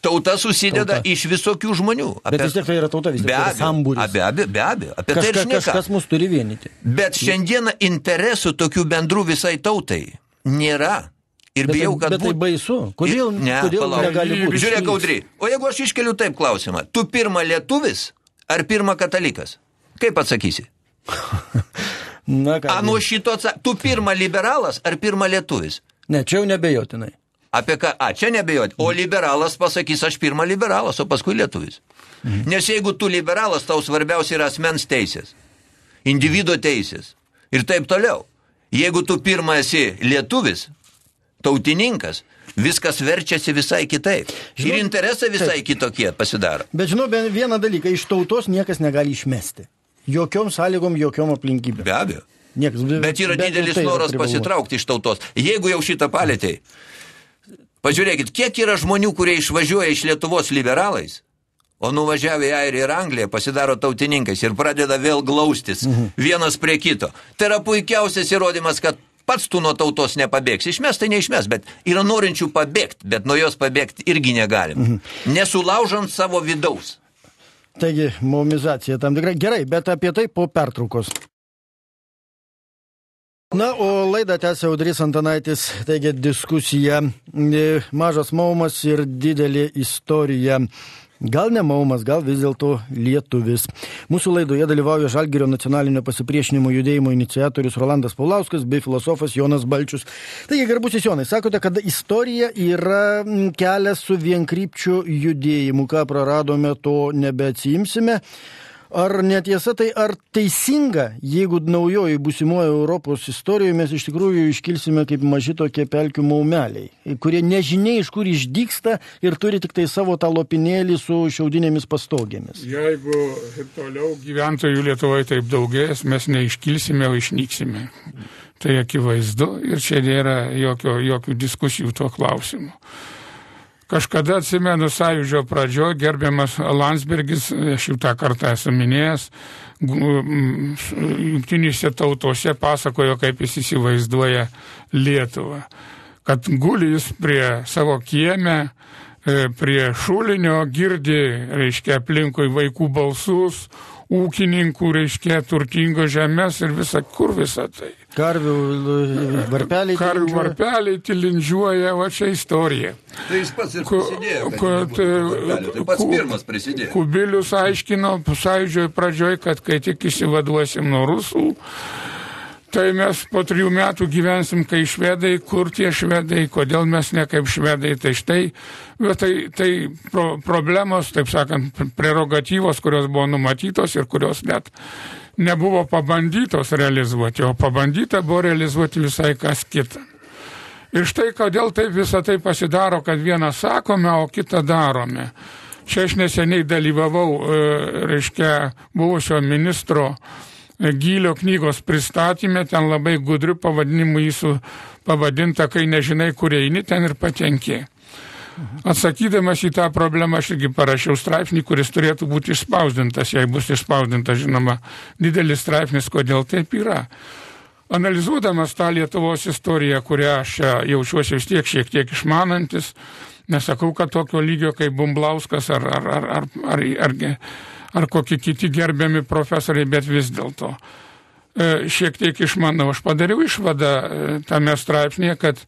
Speaker 2: Tauta susideda
Speaker 1: Tauta.
Speaker 2: iš visokių žmonių.
Speaker 1: Bet vis tiek tai yra tauta, vis tiek tai sambūris.
Speaker 2: Be abejo, be abejo. Apie tai ir
Speaker 1: Kažka,
Speaker 2: šneka.
Speaker 1: kažkas mus turi vienyti.
Speaker 2: Bet šiandieną interesų tokių bendrų visai tautai nėra. Ir
Speaker 1: Bet,
Speaker 2: bijau,
Speaker 1: tai,
Speaker 2: kad
Speaker 1: bet tai
Speaker 2: būt-
Speaker 1: baisu. Kodėl,
Speaker 2: ne,
Speaker 1: kodėl
Speaker 2: palauk.
Speaker 1: negali būti?
Speaker 2: Žiūrėk, Audry, o jeigu aš iškeliu taip klausimą, tu pirma lietuvis ar pirma katalikas? Kaip atsakysi? (laughs)
Speaker 1: Na, ką,
Speaker 2: A, nuo šito atsa... Tu pirma liberalas ar pirma lietuvis?
Speaker 1: Ne, čia jau nebejotinai.
Speaker 2: Apie ką? A, čia nebejot. O liberalas pasakys, aš pirma liberalas, o paskui lietuvis. Nes jeigu tu liberalas, tau svarbiausia yra asmens teisės, individuo teisės ir taip toliau. Jeigu tu pirma esi lietuvis, tautininkas, viskas verčiasi visai kitaip. Ir
Speaker 1: Žinot,
Speaker 2: interesai visai kitokie pasidaro.
Speaker 1: Bet žinau, bent vieną dalyką, iš tautos niekas negali išmesti. Jokiom sąlygom, jokiom aplinkybėm.
Speaker 2: Be abejo.
Speaker 1: Niekas,
Speaker 2: Bet yra
Speaker 1: bent jau
Speaker 2: didelis
Speaker 1: tai yra
Speaker 2: noras
Speaker 1: privalu.
Speaker 2: pasitraukti iš tautos. Jeigu jau šitą palėtėjai, pažiūrėkit, kiek yra žmonių, kurie išvažiuoja iš Lietuvos liberalais, o nuvažiavę į Airiją ir Angliją pasidaro tautininkais ir pradeda vėl glaustis
Speaker 1: Mhm.
Speaker 2: vienas prie kito. Tai yra puikiausias įrodymas, kad pats tu nuo tautos nepabėgs. Išmes tai neišmes, bet yra norinčių pabėgti, bet nuo jos pabėgti irgi negalim.
Speaker 1: Mhm.
Speaker 2: Nesulaužant savo vidaus.
Speaker 1: Taigi, maumizacija tam tikrai. Gerai, bet apie tai po pertraukos. Na, o laidą tęsia Audrys Antanaitis, taigi diskusija e, mažas maumas ir didelė istorija. Gal ne maumas, gal vis dėlto lietuvis. Mūsų laidoje dalyvauja Žalgirio nacionalinio pasipriešinimo judėjimo iniciatorius Rolandas Paulauskas bei filosofas Jonas Balčius. Taigi, garbusis Jonai, sakote, kad istorija yra kelias su vienkrypčiu judėjimu. Ką praradome, to nebeatsimsime. Ar netiesa tai, ar teisinga, jeigu naujoji busimoji Europos istorijoje mes iš tikrųjų iškilsime kaip maži tokie pelkių maumeliai, kurie nežinia iš kur išdyksta ir turi tik tai savo tą lopinėlį su šiaudinėmis pastogėmis.
Speaker 3: Jeigu toliau gyventojų Lietuvoje taip daugės, mes neiškilsime, o išnyksime. Tai akivaizdu ir čia nėra jokio, jokių diskusijų tuo klausimu. Kažkada atsimenu sąjūdžio pradžio, gerbiamas Landsbergis, aš jau tą kartą esu minėjęs, gu- m, s- jungtinėse tautose pasakojo, kaip jis įsivaizduoja Lietuvą. Kad guli jis prie savo kiemę, e, prie šulinio, girdi, reiškia, aplinkui vaikų balsus, ūkininkų, reiškia, turtingo žemės ir visa, kur visa tai.
Speaker 1: Karvių varpeliai.
Speaker 3: Karvių
Speaker 1: tilindžiuoja.
Speaker 3: varpeliai tilindžiuoja, va čia istorija.
Speaker 2: Tai jis pats ir prisidėjo.
Speaker 3: kad, e,
Speaker 2: Tai pats
Speaker 3: ku-
Speaker 2: pirmas prisidėjo.
Speaker 3: Kubilius aiškino sąjūdžio pradžioj, kad kai tik išsivaduosim nuo rusų, Tai mes po trijų metų gyvensim, kai švedai, kur tie švedai, kodėl mes ne kaip švedai. Tai štai, tai, tai pro, problemos, taip sakant, prerogatyvos, kurios buvo numatytos ir kurios net nebuvo pabandytos realizuoti, o pabandyta buvo realizuoti visai kas kita. Ir štai kodėl taip visą tai pasidaro, kad vieną sakome, o kitą darome. Čia aš neseniai dalyvavau, e, reiškia, buvusio ministro Gylio knygos pristatymė, ten labai gudrių pavadinimų jį pavadinta, kai nežinai, kur eini, ten ir patenkė. Atsakydamas į tą problemą, aš irgi parašiau straipsnį, kuris turėtų būti išspausdintas, jei bus išspausdintas, žinoma, didelis straipsnis, kodėl taip yra. Analizuodamas tą Lietuvos istoriją, kurią aš jaučiuosi vis tiek šiek tiek išmanantis, nesakau, kad tokio lygio kaip Bumblauskas ar, ar, ar, ar, ar, ar, ar kokie kiti gerbiami profesoriai, bet vis dėlto e, šiek tiek išmanau. Aš padariau išvadą e, tame straipsnėje, kad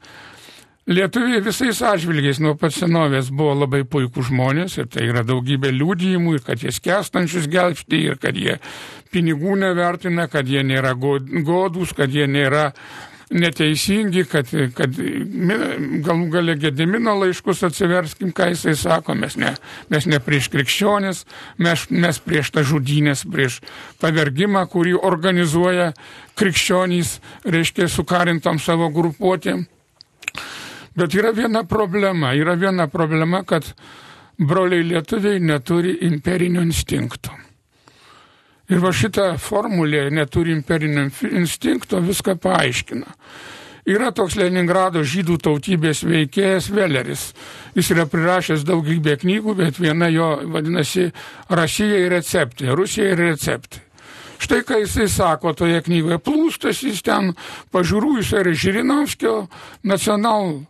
Speaker 3: Lietuviai visais atžvilgiais nuo pat senovės buvo labai puikų žmonės ir tai yra daugybė liūdėjimų ir kad jie skęstančius gelbsti ir kad jie pinigų nevertina, kad jie nėra godus, kad jie nėra neteisingi, kad, kad galų gale Gedimino laiškus atsiverskim, ką jisai sako, mes ne, mes ne prieš krikščionis, mes, mes prieš tą žudynės, prieš pavergimą, kurį organizuoja krikščionys, reiškia, sukarintom savo grupuotėm. Bet yra viena problema, yra viena problema, kad broliai lietuviai neturi imperinio instinkto. Ir va šitą formulę neturi imperinio instinkto viską paaiškina. Yra toks Leningrado žydų tautybės veikėjas Veleris. Jis yra prirašęs daugybę knygų, bet viena jo vadinasi Rasija ir receptai, Rusija ir receptai. Štai ką jisai sako toje knygoje, plūstas jis ten pažiūrų, jis yra Žirinovskio nacional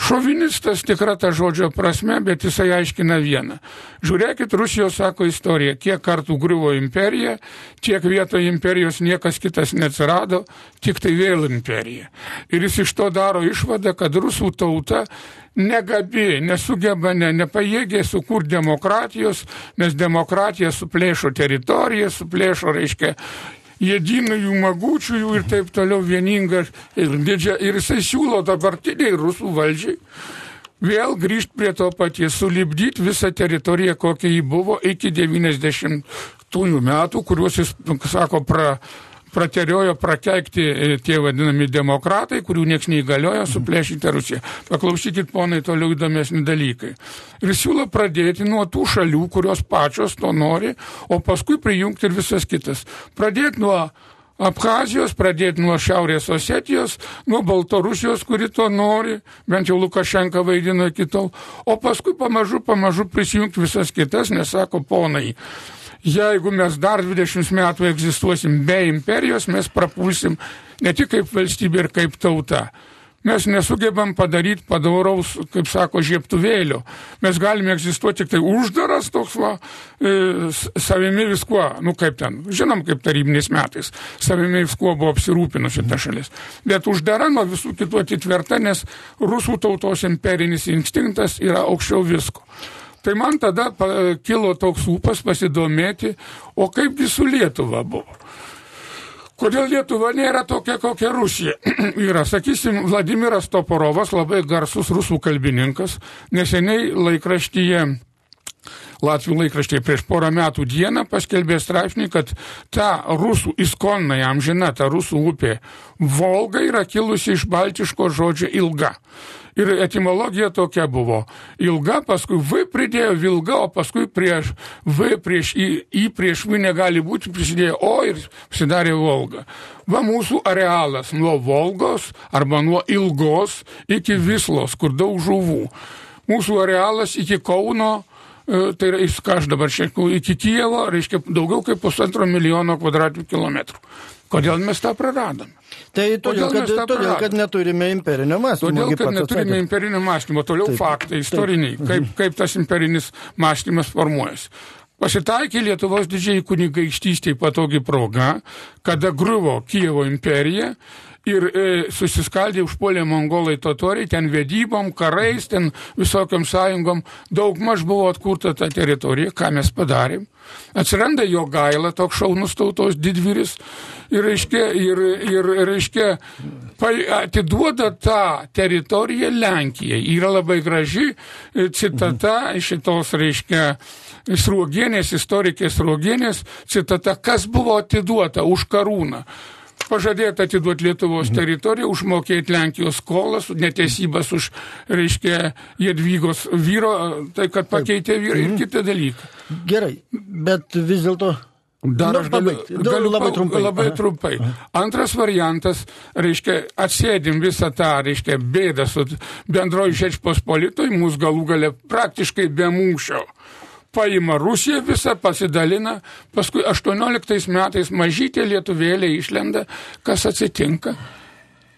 Speaker 3: Šovinistas tikra ta žodžio prasme, bet jisai aiškina vieną. Žiūrėkit, Rusijos sako istorija, kiek kartų griuvo imperija, tiek vietoje imperijos niekas kitas neatsirado, tik tai vėl imperija. Ir jis iš to daro išvadą, kad rusų tauta negabi, nesugeba, ne, nepajėgė sukurti demokratijos, nes demokratija suplėšo teritoriją, suplėšo, reiškia, jedinųjų, magučiųjų ir taip toliau vieninga ir, didžia, ir jisai siūlo dabartiniai rusų valdžiai vėl grįžti prie to paties, sulibdyti visą teritoriją, kokia jį buvo iki 90-ųjų metų, kuriuos jis, sako, pra, prateriojo prakeikti e, tie vadinami demokratai, kurių nieks neįgalioja, suplėšyti Rusiją. Paklausykit, ponai, toliau įdomesni dalykai. Ir siūlo pradėti nuo tų šalių, kurios pačios to nori, o paskui prijungti ir visas kitas. Pradėti nuo Abhazijos, pradėti nuo Šiaurės Osetijos, nuo Baltarusijos, kuri to nori, bent jau Lukašenka vaidino iki tol, o paskui pamažu, pamažu prisijungti visas kitas, nes sako ponai, jeigu mes dar 20 metų egzistuosim be imperijos, mes prapulsim ne tik kaip valstybė ir kaip tauta. Mes nesugebam padaryti padoraus, kaip sako, žieptuvėlio. Mes galime egzistuoti tik tai uždaras toks, va, e, savimi viskuo, nu kaip ten, žinom, kaip tarybiniais metais, savimi viskuo buvo apsirūpinusi ta šalis. Bet uždara nuo visų kitų atitverta, nes rusų tautos imperinis instinktas yra aukščiau visko. Tai man tada kilo toks ūpas pasidomėti, o kaipgi su Lietuva buvo. Kodėl Lietuva nėra tokia, kokia Rusija (clears throat) yra? Sakysim, Vladimiras Toporovas, labai garsus rusų kalbininkas, neseniai laikraštyje Latvių laikraštyje prieš porą metų dieną paskelbė straipsnį, kad ta rusų iskonna amžina, ta rusų upė Volga yra kilusi iš baltiško žodžio ilga. Ir etimologija tokia buvo. Ilga, paskui V pridėjo vilga, o paskui prieš V prieš I, I prieš V negali būti, prisidėjo O ir pasidarė Volga. Va mūsų arealas nuo Volgos arba nuo Ilgos iki Vislos, kur daug žuvų. Mūsų arealas iki Kauno e, tai yra, ką aš dabar šiek tiek iki Kijevo, reiškia daugiau kaip pusantro milijono kvadratinių kilometrų. Kodėl mes tą praradome?
Speaker 1: Tai todėl, kad, todėl kad neturime imperinio mąstymo.
Speaker 3: Todėl, kad neturime atsakėt. imperinio mąstymo. Toliau taip, faktai, istoriniai, taip. Kaip, kaip tas imperinis mąstymas formuojasi. Pasitaikė Lietuvos didžiai kunigaikštystėje patogi proga, kada griuvo Kievo imperija ir e, susiskaldė, užpuolė mongolai totoriai, ten vedybom, karais, ten visokiam sąjungom, daug maž buvo atkurta ta teritorija, ką mes padarėm. Atsiranda jo gaila, toks šaunus tautos didvyris ir, reiškia, ir, ir, reiškia, atiduoda tą teritoriją Lenkijai. Yra labai graži e, citata šitos, reiškia, Sruogienės, istorikės Sruogienės citata, kas buvo atiduota už karūną pažadėta atiduoti Lietuvos teritoriją, užmokėti Lenkijos skolas, neteisybas už, reiškia, Jadvygos vyro, tai kad pakeitė vyrą ir kiti dalykai.
Speaker 1: Gerai, bet vis dėlto
Speaker 3: Dar aš galiu, galiu labai trumpai. Labai Aha. trumpai. Antras variantas, reiškia, atsėdim visą tą, reiškia, bėdą su bendroji žečpospolitoj, mūsų galų gale praktiškai be mūšio paima Rusiją visą, pasidalina, paskui 18 metais mažytė lietuvėlė išlenda, kas atsitinka.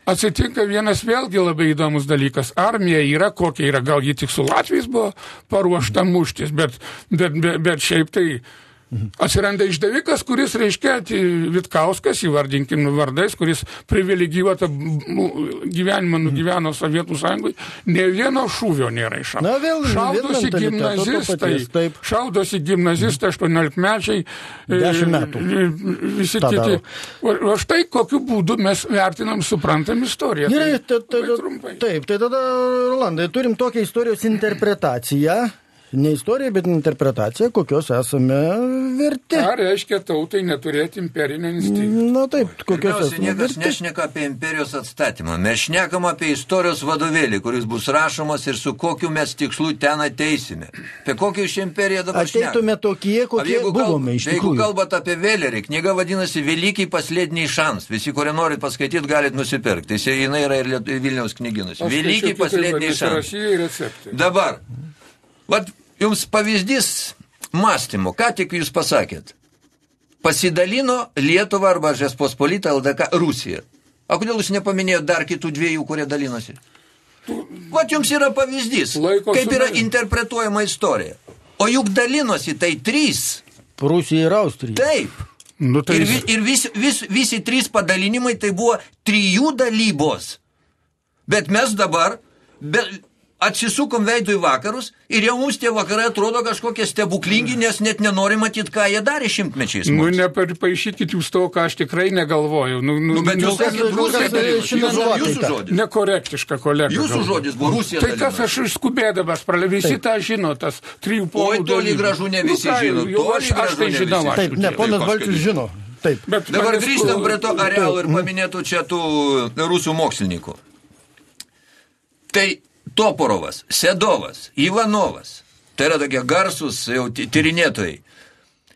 Speaker 3: Atsitinka vienas vėlgi labai įdomus dalykas. Armija yra kokia yra, gal ji tik su Latvijais buvo paruošta muštis, bet, bet, bet, bet šiaip tai Atsiranda išdavikas, kuris, reiškia, Vitkauskas, įvardinkim vardais, kuris privilegijuotą gyvenimą nugyveno Sovietų sąjungui, ne vieno šūvio nėra iš
Speaker 1: Na, vėl,
Speaker 3: šaudosi gimnazistai,
Speaker 1: taip.
Speaker 3: šaudosi gimnazistai, 18 mečiai,
Speaker 1: 10 metų.
Speaker 3: Visi Ta kiti. O štai kokiu būdu mes vertinam, suprantam istoriją.
Speaker 1: Gerai, tai, tai, tai, taip, tai tada, Rolandai, turim tokią istorijos interpretaciją ne istorija, bet interpretacija, kokios esame verti.
Speaker 3: Ką reiškia tautai neturėti imperinio instinkto?
Speaker 1: Na taip, kokios esame
Speaker 2: niekas
Speaker 1: verti.
Speaker 2: nešneka apie imperijos atstatymą. Mes šnekam apie istorijos vadovėlį, kuris bus rašomas ir su kokiu mes tikslu ten ateisime. Apie kokią iš imperiją dabar
Speaker 1: Ateitume tokie, kokie
Speaker 2: jeigu
Speaker 1: buvome iš
Speaker 2: Jeigu
Speaker 1: tikrųjų.
Speaker 2: kalbate apie Vėlerį, knyga vadinasi Velykiai paslėdiniai šans. Visi, kurie norit paskaityti, galit nusipirkti. Jis jinai yra ir Vilniaus knyginuose. Velykiai paslėdiniai šans. Dabar, vat jums pavyzdys mąstymo, ką tik jūs pasakėt. Pasidalino Lietuvą arba Žespospolitą LDK Rusija. O kodėl jūs nepaminėjote dar kitų dviejų, kurie dalinosi? Vat jums yra pavyzdys,
Speaker 3: Laiko
Speaker 2: kaip yra interpretuojama istorija. O juk dalinosi tai trys.
Speaker 1: Rusija ir Austrija.
Speaker 2: Taip.
Speaker 3: Nu, tai
Speaker 2: Ir, vi, ir vis, vis, visi trys padalinimai tai buvo trijų dalybos. Bet mes dabar be, atsisukom veidų į vakarus ir jau mums tie vakarai atrodo kažkokie stebuklingi, nes net nenori matyti, ką jie darė šimtmečiais.
Speaker 3: Nu,
Speaker 2: mums.
Speaker 3: nepaišykit jūs to, ką aš tikrai negalvojau. Nu, nu,
Speaker 2: Nu, bet
Speaker 3: nu,
Speaker 2: jūs sakėt,
Speaker 1: kol
Speaker 2: Rusija
Speaker 1: šiandien
Speaker 2: Jūsų- žodis.
Speaker 3: Nekorektiška kolega.
Speaker 2: Jūsų žodis buvo Rusija.
Speaker 3: Tai kas aš skubėdamas praleidau, visi tą žino, tas trijų polų.
Speaker 2: toli
Speaker 3: dalykų.
Speaker 2: gražu ne visi
Speaker 3: ką,
Speaker 2: žino,
Speaker 3: jau
Speaker 2: toli
Speaker 3: Aš, aš
Speaker 2: gražu
Speaker 3: tai žinau. aš
Speaker 1: Taip, ne, ponas Balčius žino. Taip.
Speaker 3: Bet
Speaker 2: Dabar grįžtam prie to arealo ir paminėtų čia tų rusų mokslininkų. Tai Toporovas, Sedovas, Ivanovas, tai yra tokie garsus jau ty- tyrinėtojai.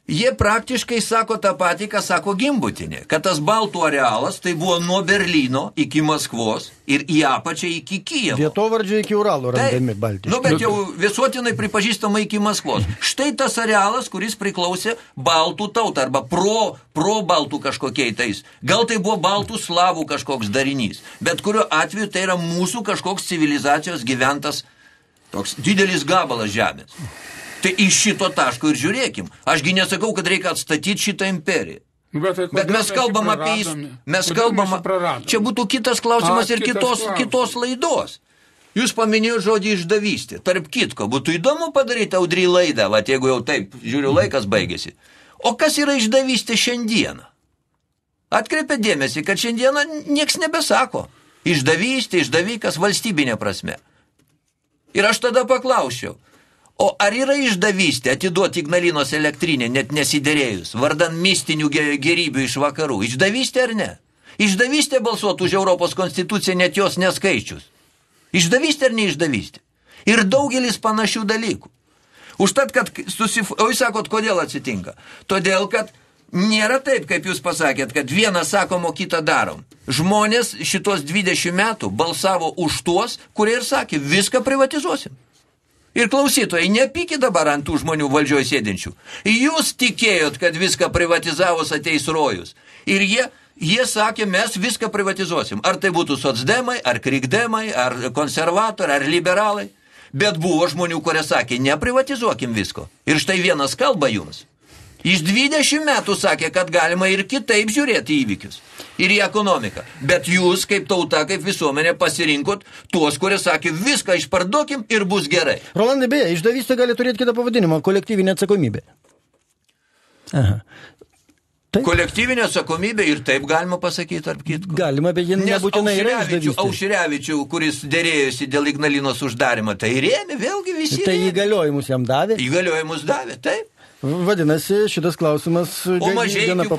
Speaker 2: Jie praktiškai sako tą patį, ką sako Gimbutinė, kad tas Baltų arealas tai buvo nuo Berlyno iki Maskvos ir į apačią iki Kijevo.
Speaker 1: Vietovardžiai iki Uralo randami Baltijos.
Speaker 2: Nu, bet jau visuotinai pripažįstama iki Maskvos. Štai tas arealas, kuris priklausė Baltų tautą arba pro, pro Baltų kažkokiai tais. Gal tai buvo Baltų slavų kažkoks darinys. Bet kuriuo atveju tai yra mūsų kažkoks civilizacijos gyventas toks didelis gabalas žemės. Tai iš šito taško ir žiūrėkim. Ašgi nesakau, kad reikia atstatyti šitą imperiją.
Speaker 3: Bet, tai
Speaker 2: Bet mes kalbam apie mes
Speaker 3: Kodėl
Speaker 2: kalbam,
Speaker 3: praradome?
Speaker 2: čia būtų kitas klausimas
Speaker 3: A,
Speaker 2: ir kitos,
Speaker 3: klausimas.
Speaker 2: kitos laidos. Jūs paminėjote žodį išdavystė. Tarp kitko, būtų įdomu padaryti audry laidą, va, jeigu jau taip, žiūriu, laikas baigėsi. O kas yra išdavystė šiandieną? Atkreipia dėmesį, kad šiandieną nieks nebesako. Išdavystė, išdavikas valstybinė prasme. Ir aš tada paklausčiau, o ar yra išdavystė atiduoti Ignalinos elektrinę, net nesidėrėjus, vardan mistinių ge- gerybių iš vakarų? Išdavystė ar ne? Išdavystė balsuoti už Europos konstituciją, net jos neskaičius. Išdavystė ar neišdavystė? Ir daugelis panašių dalykų. Užtat, kad susif... O jūs sakot, kodėl atsitinka? Todėl, kad nėra taip, kaip jūs pasakėt, kad vieną sakom, o kitą darom. Žmonės šitos 20 metų balsavo už tuos, kurie ir sakė, viską privatizuosim. Ir klausytojai, nepykit dabar ant tų žmonių valdžioje sėdinčių. Jūs tikėjot, kad viską privatizavus ateis rojus. Ir jie, jie sakė, mes viską privatizuosim. Ar tai būtų socdemai, ar krikdemai, ar konservatoriai, ar liberalai. Bet buvo žmonių, kurie sakė, neprivatizuokim visko. Ir štai vienas kalba jums. Iš 20 metų sakė, kad galima ir kitaip žiūrėti įvykius. ir į ekonomiką. Bet jūs, kaip tauta, kaip visuomenė, pasirinkot tuos, kurie sakė, viską išparduokim ir bus gerai.
Speaker 1: Rolandai, beje, išdavystė gali turėti kitą pavadinimą - kolektyvinė atsakomybė. Aha. Taip.
Speaker 2: Kolektyvinė atsakomybė ir taip galima pasakyti, tarp kitko.
Speaker 1: Galima, bet jie nebūtinai yra išdavystė.
Speaker 2: Aušrevičių, kuris dėrėjosi dėl Ignalinos uždarimo, tai rėmė, vėlgi visi
Speaker 1: Tai
Speaker 2: rėmė.
Speaker 1: įgaliojimus jam davė.
Speaker 2: Įgaliojimus davė, taip.
Speaker 1: Vadinasi, šitas klausimas
Speaker 2: O
Speaker 1: ga- gana negu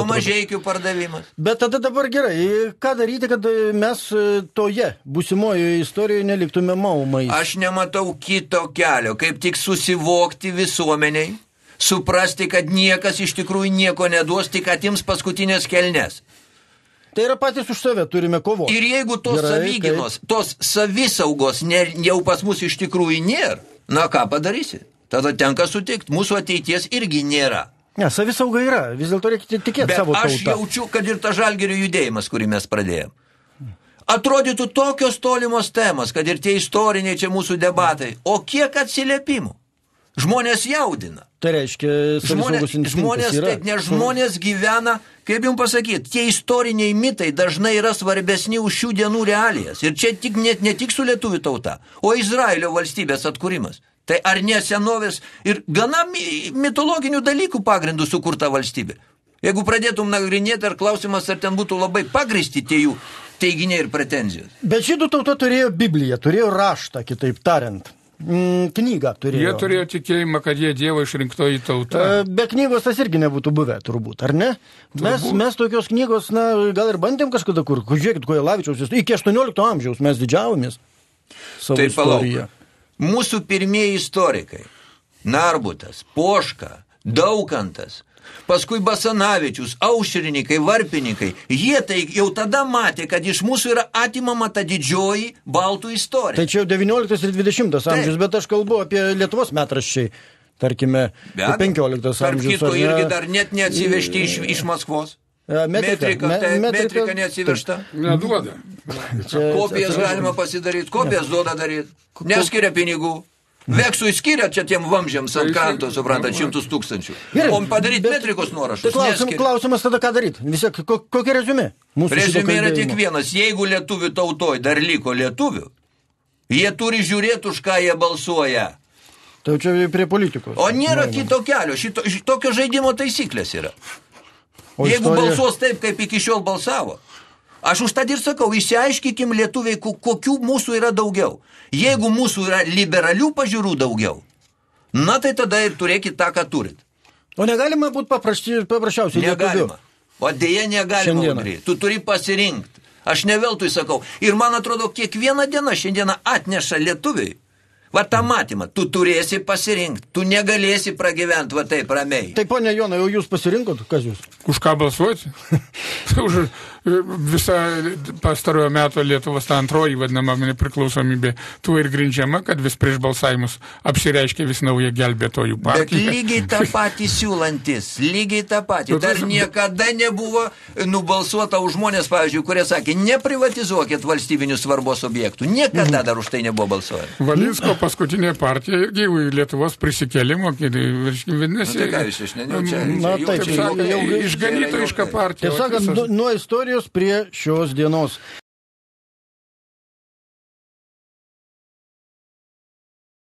Speaker 2: o mažeikių pardavimas.
Speaker 1: Bet tada dabar gerai, ką daryti, kad mes e, toje būsimojoje istorijoje neliktume maumais?
Speaker 2: Aš nematau kito kelio, kaip tik susivokti visuomeniai, suprasti, kad niekas iš tikrųjų nieko neduos, tik atims paskutinės kelnes.
Speaker 1: Tai yra patys už save turime kovoti.
Speaker 2: Ir jeigu tos
Speaker 1: Gerai,
Speaker 2: savyginos, tos savisaugos ne, jau pas mus iš tikrųjų nėra, na ką padarysi? Tada tenka sutikti, mūsų ateities irgi nėra.
Speaker 1: Ne, savisauga yra, vis dėlto reikia tikėti
Speaker 2: Bet
Speaker 1: savo
Speaker 2: aš
Speaker 1: tautą.
Speaker 2: jaučiu, kad ir ta žalgerio judėjimas, kurį mes pradėjom. Atrodytų tokios tolimos temos, kad ir tie istoriniai čia mūsų debatai. O kiek atsiliepimų? Žmonės jaudina.
Speaker 1: Tai reiškia,
Speaker 2: Žmonės, žmonės
Speaker 1: yra.
Speaker 2: taip, nes žmonės gyvena, kaip jums pasakyti, tie istoriniai mitai dažnai yra svarbesni už šių dienų realijas. Ir čia tik, net ne tik su lietuvių tauta, o Izraelio valstybės atkūrimas. Tai ar ne senovės ir gana mi- mitologinių dalykų pagrindų sukurta valstybė. Jeigu pradėtum nagrinėti, ar klausimas, ar ten būtų labai pagristi tie jų teiginiai ir pretenzijos.
Speaker 1: Bet žydų tauta turėjo Bibliją, turėjo raštą, kitaip tariant. Mm, knygą turėjo.
Speaker 3: Jie turėjo tikėjimą, kad jie Dievo išrinktoji tauta.
Speaker 1: E, Be knygos tas irgi nebūtų buvę, turbūt, ar ne? Mes, mes tokios knygos, na, gal ir bandėm kažkada kur, žiūrėkit, ko Lavičiaus, iki 18 amžiaus mes didžiavomės savo
Speaker 2: Tai palauk. Mūsų pirmieji istorikai – Narbutas, Poška, Daukantas, paskui Basanavičius, Aušrininkai, Varpininkai – jie tai jau tada matė, kad iš mūsų yra atimama ta didžioji baltų istorija.
Speaker 1: Tai čia jau 19 ir 20 amžius, bet aš kalbu apie Lietuvos metraščiai, tarkime,
Speaker 2: Be abejo.
Speaker 1: 15
Speaker 2: Tarp
Speaker 1: amžius.
Speaker 2: kitko
Speaker 1: ar ne?
Speaker 2: irgi dar net neatsivežti iš, iš Maskvos.
Speaker 1: E, metrika,
Speaker 2: Metrika,
Speaker 1: me-
Speaker 2: tai,
Speaker 1: metrika-
Speaker 2: metrika neatsivežta.
Speaker 3: Neduoda. (laughs)
Speaker 2: Kopijas galima pasidaryti, kopijas duoda daryti. Neskiria pinigų. Veksų įskiria čia tiem vamžiams ant kranto, suprantat, šimtus tūkstančių.
Speaker 1: Gerai,
Speaker 2: O padaryti
Speaker 1: bet-
Speaker 2: metrikos
Speaker 1: Tai
Speaker 2: nuorašus.
Speaker 1: klausim,
Speaker 2: neskiria.
Speaker 1: klausimas tada ką daryti? Vis tiek, ko, kokia rezumė? Mūsų
Speaker 2: Rezumė yra tik vienas. Jeigu lietuvių tautoj dar liko lietuvių, jie turi žiūrėti, už ką jie balsuoja.
Speaker 1: Tai čia prie politikos.
Speaker 2: O nėra kito kelio. Šito, tokio žaidimo taisyklės yra.
Speaker 1: O
Speaker 2: Jeigu
Speaker 1: istorija-
Speaker 2: balsuos taip, kaip iki šiol balsavo. Aš už tą ir sakau, išsiaiškikim lietuviai, ko- kokių mūsų yra daugiau. Jeigu mūsų yra liberalių pažiūrų daugiau, na tai tada ir turėkit tą, ką turit.
Speaker 1: O negalima būti paprasčiausiai.
Speaker 2: Negalima. O dėja negalima. Audry. Tu turi pasirinkti. Aš ne veltui sakau. Ir man atrodo, kiekviena diena šiandieną atneša lietuviai. Va tą matymą. Tu turėsi pasirinkti. Tu negalėsi pragyventi va taip ramiai.
Speaker 1: Tai ponia Jonai, jau jūs pasirinkot, kas jūs?
Speaker 3: Už ką balsuoti? (laughs) Už visą pastarojo meto Lietuvos ta antroji vadinama nepriklausomybė tuo ir grindžiama, kad vis prieš balsavimus apsireiškia vis nauja gelbėtojų
Speaker 2: Bet
Speaker 3: partija.
Speaker 2: lygiai tą (laughs) patį siūlantis, lygiai tą patį. Dar niekada nebuvo nubalsuota už žmonės, pavyzdžiui, kurie sakė, neprivatizuokit valstybinių svarbos objektų. Niekada dar už tai nebuvo balsuojama.
Speaker 3: Valinsko paskutinė partija irgi jau Lietuvos prisikėlimo, reiškia, vadinasi,
Speaker 2: Nu, tai ką jūs, nu, čia-
Speaker 1: Na, tai
Speaker 2: jau-
Speaker 1: čia
Speaker 3: kaip sakant,
Speaker 1: jau-
Speaker 3: išganytojiška partija.
Speaker 1: Tiesą sakant, nu- nuo istorijos prie šios dienos.